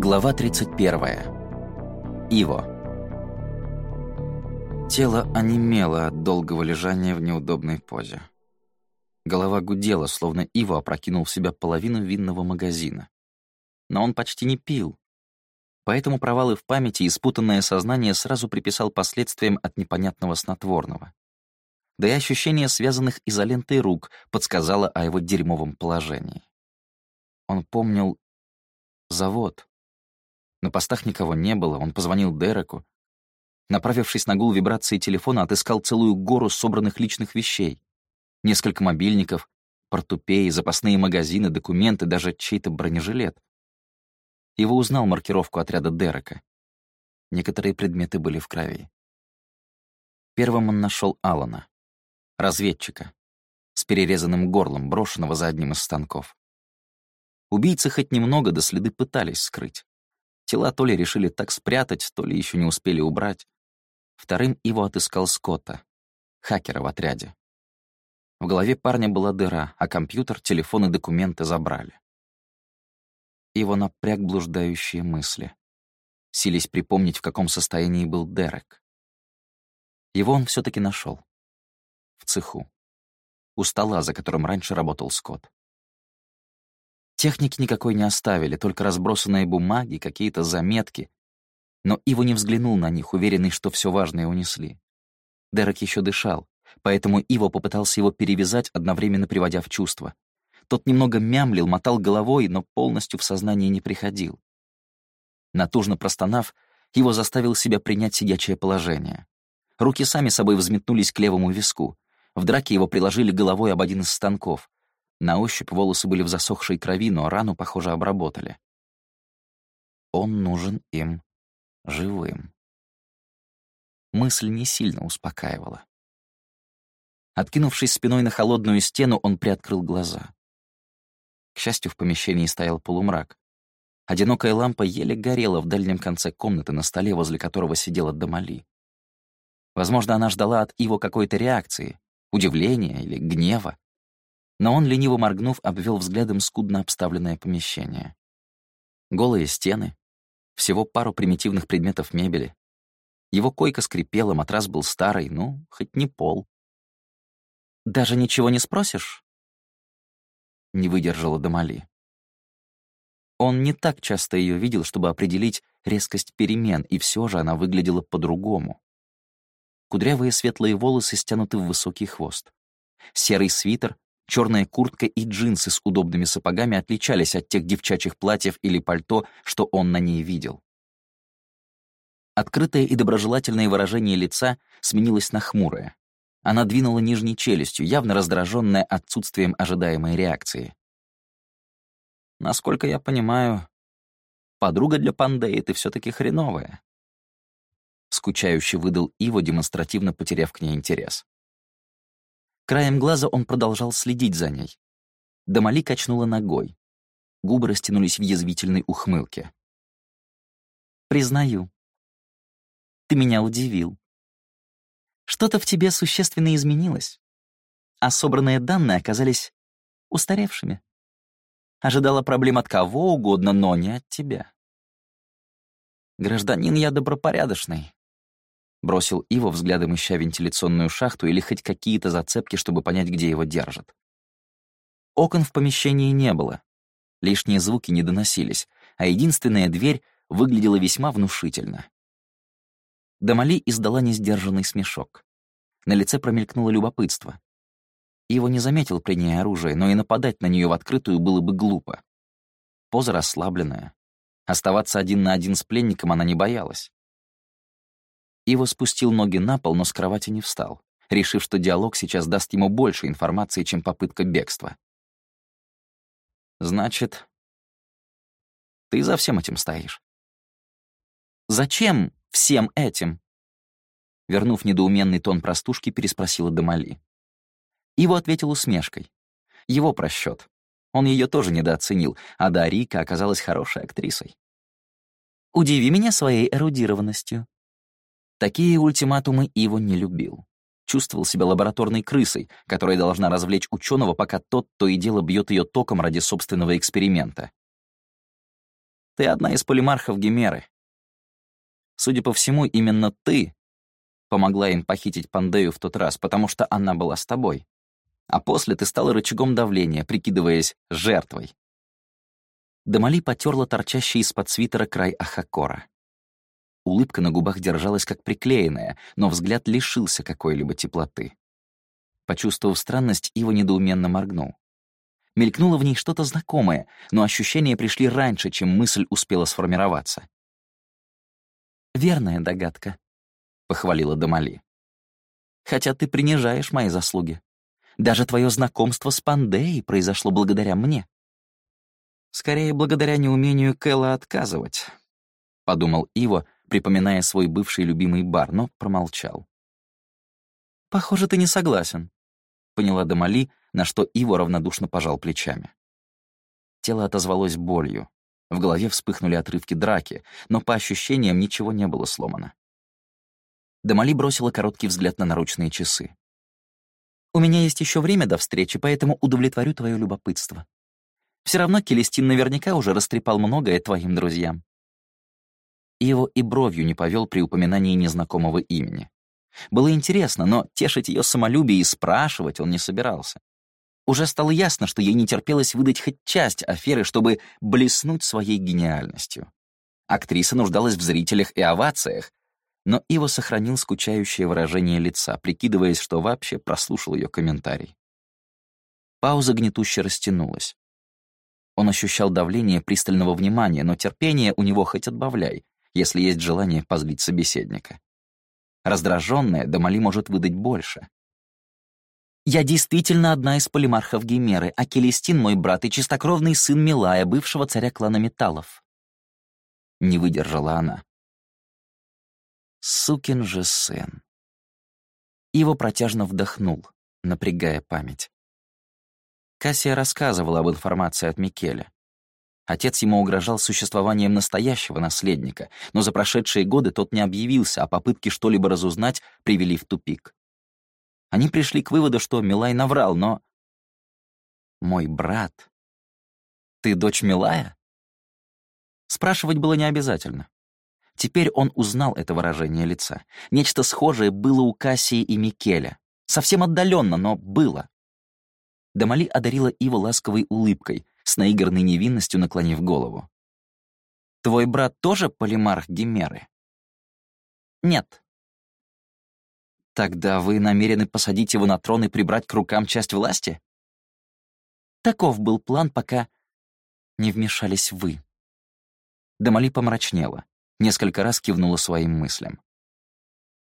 Глава 31. Иво. Тело онемело от долгого лежания в неудобной позе. Голова гудела, словно Иво опрокинул в себя половину винного магазина. Но он почти не пил. Поэтому провалы в памяти и спутанное сознание сразу приписал последствиям от непонятного снотворного. Да и ощущение связанных изолентой рук подсказало о его дерьмовом положении. Он помнил завод, на постах никого не было, он позвонил Дереку. Направившись на гул вибрации телефона, отыскал целую гору собранных личных вещей. Несколько мобильников, портупеи, запасные магазины, документы, даже чей-то бронежилет. Его узнал маркировку отряда Дерека. Некоторые предметы были в крови. Первым он нашел Алана, разведчика, с перерезанным горлом, брошенного за одним из станков. Убийцы хоть немного до следы пытались скрыть. Тела то ли решили так спрятать, то ли еще не успели убрать. Вторым его отыскал Скотта, хакера в отряде. В голове парня была дыра, а компьютер, телефон и документы забрали. Его напряг блуждающие мысли. Сились припомнить, в каком состоянии был Дерек. Его он все таки нашел. В цеху. У стола, за которым раньше работал Скотт. Техники никакой не оставили, только разбросанные бумаги, какие-то заметки. Но Иво не взглянул на них, уверенный, что все важное унесли. Дерек еще дышал, поэтому Иво попытался его перевязать, одновременно приводя в чувство. Тот немного мямлил, мотал головой, но полностью в сознание не приходил. Натужно простонав, его заставил себя принять сидячее положение. Руки сами собой взметнулись к левому виску. В драке его приложили головой об один из станков. На ощупь волосы были в засохшей крови, но рану, похоже, обработали. Он нужен им живым. Мысль не сильно успокаивала. Откинувшись спиной на холодную стену, он приоткрыл глаза. К счастью, в помещении стоял полумрак. Одинокая лампа еле горела в дальнем конце комнаты, на столе, возле которого сидела Дамали. Возможно, она ждала от Иво какой-то реакции, удивления или гнева но он, лениво моргнув, обвел взглядом скудно обставленное помещение. Голые стены, всего пару примитивных предметов мебели. Его койка скрипела, матрас был старый, ну, хоть не пол. «Даже ничего не спросишь?» Не выдержала Дамали. Он не так часто ее видел, чтобы определить резкость перемен, и все же она выглядела по-другому. Кудрявые светлые волосы стянуты в высокий хвост. Серый свитер Черная куртка и джинсы с удобными сапогами отличались от тех девчачьих платьев или пальто, что он на ней видел. Открытое и доброжелательное выражение лица сменилось на хмурое. Она двинула нижней челюстью, явно раздраженная отсутствием ожидаемой реакции. «Насколько я понимаю, подруга для Пандеи ты все таки хреновая», скучающе выдал Иво, демонстративно потеряв к ней интерес. Краем глаза он продолжал следить за ней. Дамали качнула ногой. Губы растянулись в язвительной ухмылке. «Признаю. Ты меня удивил. Что-то в тебе существенно изменилось, а собранные данные оказались устаревшими. Ожидала проблем от кого угодно, но не от тебя. Гражданин я добропорядочный, Бросил Иво взглядом, ища вентиляционную шахту или хоть какие-то зацепки, чтобы понять, где его держат. Окон в помещении не было. Лишние звуки не доносились, а единственная дверь выглядела весьма внушительно. Дамали издала несдержанный смешок. На лице промелькнуло любопытство. Иво не заметил при ней оружие, но и нападать на нее в открытую было бы глупо. Поза расслабленная. Оставаться один на один с пленником она не боялась. Иво спустил ноги на пол, но с кровати не встал, решив, что диалог сейчас даст ему больше информации, чем попытка бегства. «Значит, ты за всем этим стоишь?» «Зачем всем этим?» Вернув недоуменный тон простушки, переспросила Дамали. Иво ответил усмешкой. Его просчет. Он ее тоже недооценил, а Дарика оказалась хорошей актрисой. «Удиви меня своей эрудированностью», Такие ультиматумы Иво не любил. Чувствовал себя лабораторной крысой, которая должна развлечь ученого, пока тот то и дело бьет ее током ради собственного эксперимента. Ты одна из полимархов Гемеры. Судя по всему, именно ты помогла им похитить Пандею в тот раз, потому что она была с тобой. А после ты стала рычагом давления, прикидываясь жертвой. Дамали потерла торчащий из-под свитера край Ахакора. Улыбка на губах держалась как приклеенная, но взгляд лишился какой-либо теплоты. Почувствовав странность, Ива недоуменно моргнул. Мелькнуло в ней что-то знакомое, но ощущения пришли раньше, чем мысль успела сформироваться. «Верная догадка», — похвалила Дамали. «Хотя ты принижаешь мои заслуги. Даже твое знакомство с Пандеей произошло благодаря мне». «Скорее, благодаря неумению Кэлла отказывать», — подумал Иво, припоминая свой бывший любимый бар, но промолчал. «Похоже, ты не согласен», — поняла Дамали, на что Иво равнодушно пожал плечами. Тело отозвалось болью. В голове вспыхнули отрывки драки, но по ощущениям ничего не было сломано. Дамали бросила короткий взгляд на наручные часы. «У меня есть еще время до встречи, поэтому удовлетворю твое любопытство. Все равно Келестин наверняка уже растрепал многое твоим друзьям. Иво и бровью не повел при упоминании незнакомого имени. Было интересно, но тешить ее самолюбие и спрашивать он не собирался. Уже стало ясно, что ей не терпелось выдать хоть часть аферы, чтобы блеснуть своей гениальностью. Актриса нуждалась в зрителях и овациях, но Иво сохранил скучающее выражение лица, прикидываясь, что вообще прослушал ее комментарий. Пауза гнетуще растянулась. Он ощущал давление пристального внимания, но терпение у него хоть отбавляй, если есть желание позлить собеседника. Раздраженная Дамали может выдать больше. «Я действительно одна из полимархов Геймеры, а Келестин — мой брат и чистокровный сын Милая, бывшего царя клана Металлов». Не выдержала она. Сукин же сын. Его протяжно вдохнул, напрягая память. Кассия рассказывала об информации от Микеля. Отец ему угрожал существованием настоящего наследника, но за прошедшие годы тот не объявился, а попытки что-либо разузнать привели в тупик. Они пришли к выводу, что Милай наврал, но... «Мой брат? Ты дочь Милая?» Спрашивать было не обязательно. Теперь он узнал это выражение лица. Нечто схожее было у Кассии и Микеля. Совсем отдаленно, но было. Дамали одарила Ива ласковой улыбкой, с наигранной невинностью наклонив голову. «Твой брат тоже полимарх Гимеры?» «Нет». «Тогда вы намерены посадить его на трон и прибрать к рукам часть власти?» «Таков был план, пока не вмешались вы». Дамали помрачнела, несколько раз кивнула своим мыслям.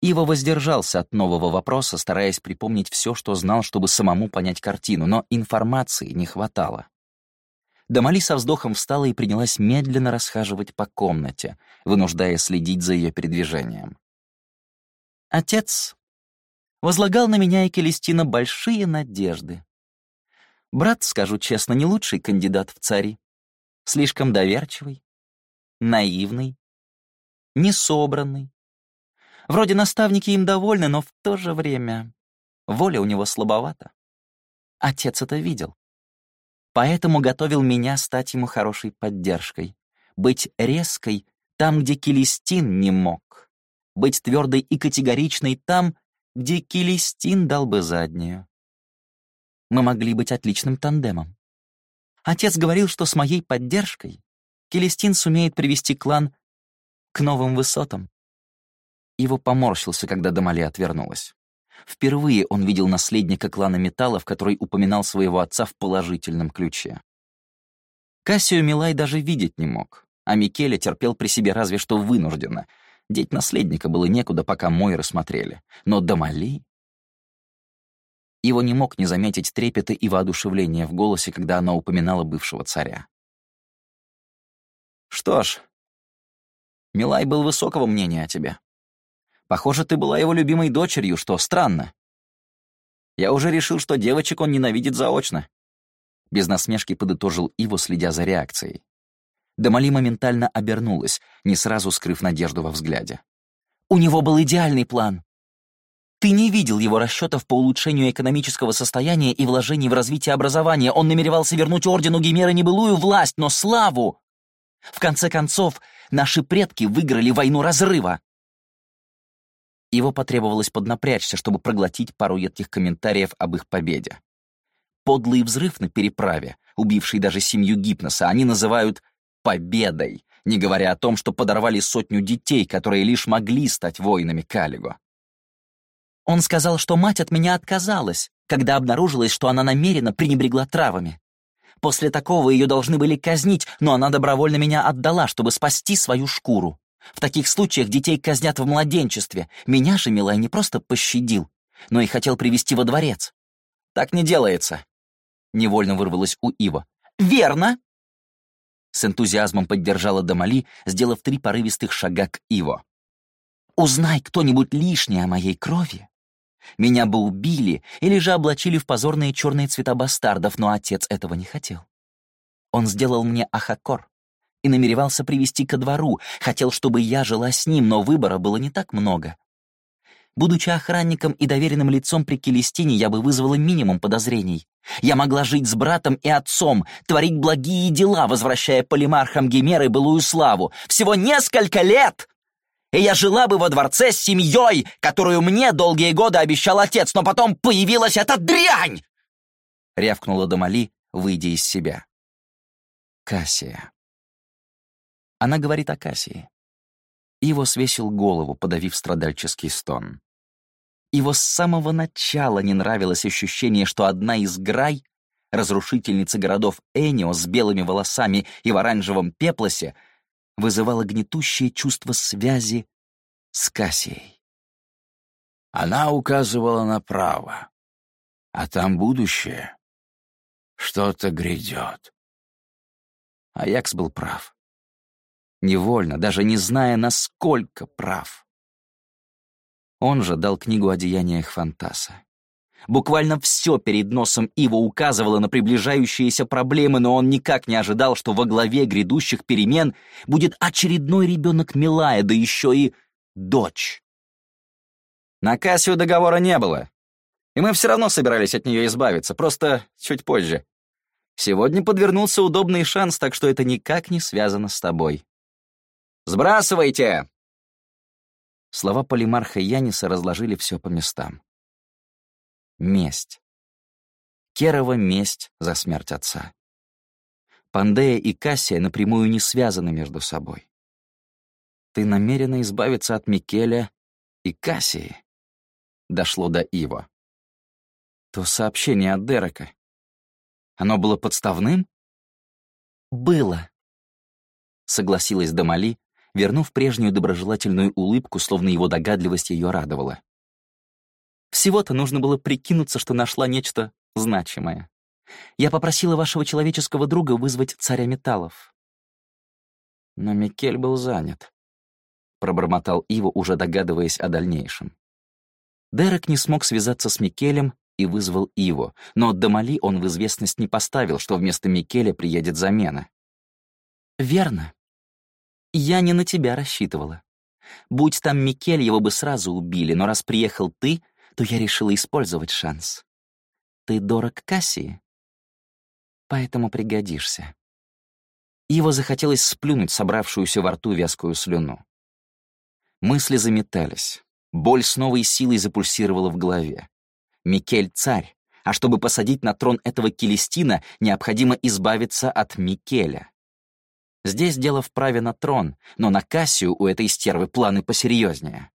Ива воздержался от нового вопроса, стараясь припомнить все, что знал, чтобы самому понять картину, но информации не хватало. Дамали со вздохом встала и принялась медленно расхаживать по комнате, вынуждая следить за ее передвижением. «Отец возлагал на меня и Келестина большие надежды. Брат, скажу честно, не лучший кандидат в цари. Слишком доверчивый, наивный, несобранный. Вроде наставники им довольны, но в то же время воля у него слабовата. Отец это видел. Поэтому готовил меня стать ему хорошей поддержкой. Быть резкой там, где Келестин не мог. Быть твердой и категоричной там, где Келестин дал бы заднюю. Мы могли быть отличным тандемом. Отец говорил, что с моей поддержкой Келестин сумеет привести клан к новым высотам. Его поморщился, когда Дамали отвернулась. Впервые он видел наследника клана Металлов, который упоминал своего отца в положительном ключе. Кассию Милай даже видеть не мог, а Микеле терпел при себе разве что вынужденно. Деть наследника было некуда, пока мой рассмотрели. Но Дамали... Его не мог не заметить трепета и воодушевления в голосе, когда она упоминала бывшего царя. «Что ж, Милай был высокого мнения о тебе. Похоже, ты была его любимой дочерью, что странно. Я уже решил, что девочек он ненавидит заочно. Без насмешки подытожил Иво, следя за реакцией. Дамали моментально обернулась, не сразу скрыв надежду во взгляде. «У него был идеальный план. Ты не видел его расчетов по улучшению экономического состояния и вложений в развитие образования. Он намеревался вернуть Ордену Гимера небылую власть, но славу. В конце концов, наши предки выиграли войну разрыва. Его потребовалось поднапрячься, чтобы проглотить пару едких комментариев об их победе. Подлый взрыв на переправе, убивший даже семью Гипноса, они называют «победой», не говоря о том, что подорвали сотню детей, которые лишь могли стать воинами Калиго. Он сказал, что мать от меня отказалась, когда обнаружилось, что она намеренно пренебрегла травами. После такого ее должны были казнить, но она добровольно меня отдала, чтобы спасти свою шкуру. В таких случаях детей казнят в младенчестве. Меня же Милай не просто пощадил, но и хотел привести во дворец. Так не делается. Невольно вырвалось у Ива. «Верно!» С энтузиазмом поддержала Дамали, сделав три порывистых шага к Иво. «Узнай кто-нибудь лишнее о моей крови. Меня бы убили или же облачили в позорные черные цвета бастардов, но отец этого не хотел. Он сделал мне ахакор и намеревался привести ко двору, хотел, чтобы я жила с ним, но выбора было не так много. Будучи охранником и доверенным лицом при Келестине, я бы вызвала минимум подозрений. Я могла жить с братом и отцом, творить благие дела, возвращая полимархам Гимеры былую славу. Всего несколько лет! И я жила бы во дворце с семьей, которую мне долгие годы обещал отец, но потом появилась эта дрянь!» Рявкнула Дамали, выйдя из себя. Кассия. Она говорит о Кассии. Его свесил голову, подавив страдальческий стон. Его с самого начала не нравилось ощущение, что одна из Грай, разрушительницы городов Энио с белыми волосами и в оранжевом пеплосе, вызывала гнетущее чувство связи с Кассией. Она указывала направо, а там будущее. Что-то грядет. Аякс был прав невольно, даже не зная, насколько прав. Он же дал книгу о деяниях Фантаса. Буквально все перед носом Ива указывало на приближающиеся проблемы, но он никак не ожидал, что во главе грядущих перемен будет очередной ребенок Милая, да еще и дочь. На Кассию договора не было, и мы все равно собирались от нее избавиться, просто чуть позже. Сегодня подвернулся удобный шанс, так что это никак не связано с тобой. Сбрасывайте!» Слова полимарха Яниса разложили все по местам. Месть. Керова месть за смерть отца. Пандея и Кассия напрямую не связаны между собой. Ты намерена избавиться от Микеля и Кассии. Дошло до Ива. То сообщение от Дерека. Оно было подставным? Было. Согласилась Дамали, вернув прежнюю доброжелательную улыбку, словно его догадливость ее радовала. Всего-то нужно было прикинуться, что нашла нечто значимое. Я попросила вашего человеческого друга вызвать царя металлов. Но Микель был занят. Пробормотал Ива, уже догадываясь о дальнейшем. Дерек не смог связаться с Микелем и вызвал Иво, но Дамали он в известность не поставил, что вместо Микеля приедет замена. «Верно», я не на тебя рассчитывала. Будь там Микель, его бы сразу убили, но раз приехал ты, то я решила использовать шанс. Ты дорог Кассии, поэтому пригодишься. Его захотелось сплюнуть собравшуюся во рту вязкую слюну. Мысли заметались. Боль с новой силой запульсировала в голове. Микель — царь, а чтобы посадить на трон этого Келестина, необходимо избавиться от Микеля. Здесь дело в праве на трон, но на Кассию у этой стервы планы посерьезнее.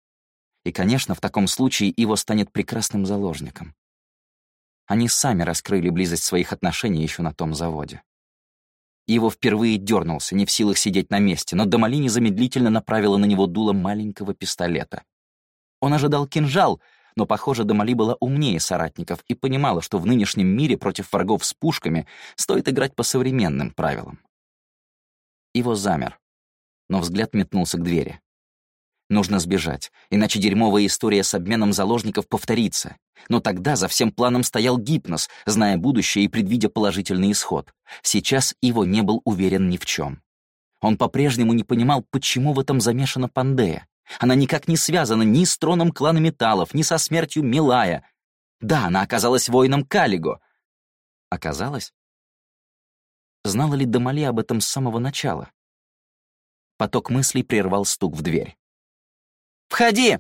И, конечно, в таком случае его станет прекрасным заложником. Они сами раскрыли близость своих отношений еще на том заводе. Его впервые дернулся, не в силах сидеть на месте, но Дамали незамедлительно направила на него дуло маленького пистолета. Он ожидал кинжал, но, похоже, Дамали была умнее соратников и понимала, что в нынешнем мире против врагов с пушками стоит играть по современным правилам. Его замер, но взгляд метнулся к двери. Нужно сбежать, иначе дерьмовая история с обменом заложников повторится. Но тогда за всем планом стоял гипноз, зная будущее и предвидя положительный исход. Сейчас Иво не был уверен ни в чем. Он по-прежнему не понимал, почему в этом замешана Пандея. Она никак не связана ни с троном клана Металлов, ни со смертью Милая. Да, она оказалась воином Калиго. Оказалось? Знала ли Дамали об этом с самого начала? Поток мыслей прервал стук в дверь. «Входи!»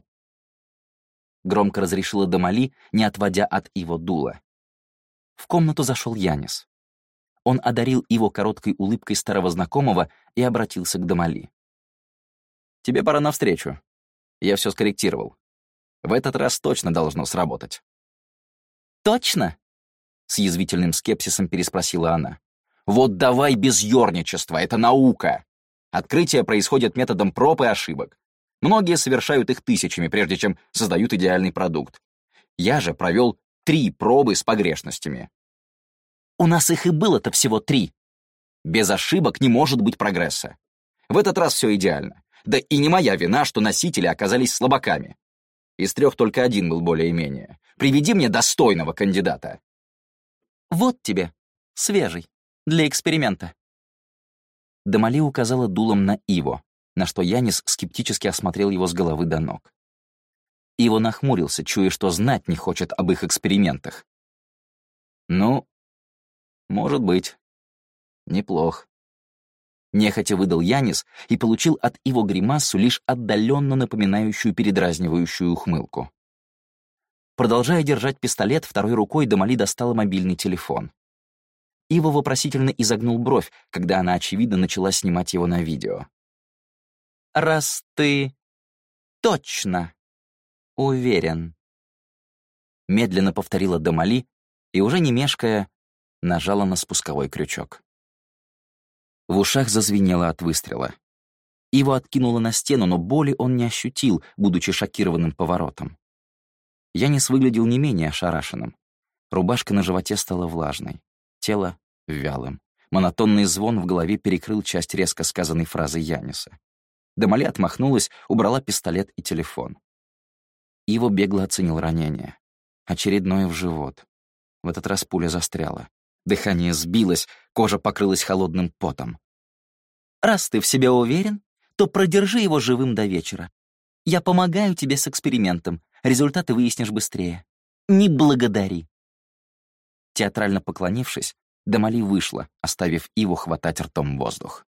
Громко разрешила Дамали, не отводя от его дула. В комнату зашел Янис. Он одарил его короткой улыбкой старого знакомого и обратился к Дамали. «Тебе пора навстречу. Я все скорректировал. В этот раз точно должно сработать». «Точно?» — с язвительным скепсисом переспросила она. «Вот давай без ёрничества, это наука. Открытия происходят методом проб и ошибок. Многие совершают их тысячами, прежде чем создают идеальный продукт. Я же провел три пробы с погрешностями. У нас их и было-то всего три. Без ошибок не может быть прогресса. В этот раз все идеально. Да и не моя вина, что носители оказались слабаками. Из трех только один был более-менее. Приведи мне достойного кандидата. Вот тебе, свежий, для эксперимента. Дамали указала дулом на Иво, на что Янис скептически осмотрел его с головы до ног. Иво нахмурился, чуя, что знать не хочет об их экспериментах. «Ну, может быть. Неплох». Нехотя выдал Янис и получил от Иво гримасу, лишь отдаленно напоминающую передразнивающую ухмылку. Продолжая держать пистолет, второй рукой Дамали достала мобильный телефон. Ива вопросительно изогнул бровь, когда она, очевидно, начала снимать его на видео. «Раз ты точно уверен», — медленно повторила Дамали и, уже не мешкая, нажала на спусковой крючок. В ушах зазвенело от выстрела. Его откинуло на стену, но боли он не ощутил, будучи шокированным поворотом. Янис выглядел не менее ошарашенным. Рубашка на животе стала влажной тело — вялым. Монотонный звон в голове перекрыл часть резко сказанной фразы Яниса. Дамали отмахнулась, убрала пистолет и телефон. Иво бегло оценил ранение. Очередное в живот. В этот раз пуля застряла. Дыхание сбилось, кожа покрылась холодным потом. «Раз ты в себе уверен, то продержи его живым до вечера. Я помогаю тебе с экспериментом. Результаты выяснишь быстрее. Не благодари». Театрально поклонившись, Дамали вышла, оставив Иву хватать ртом воздух.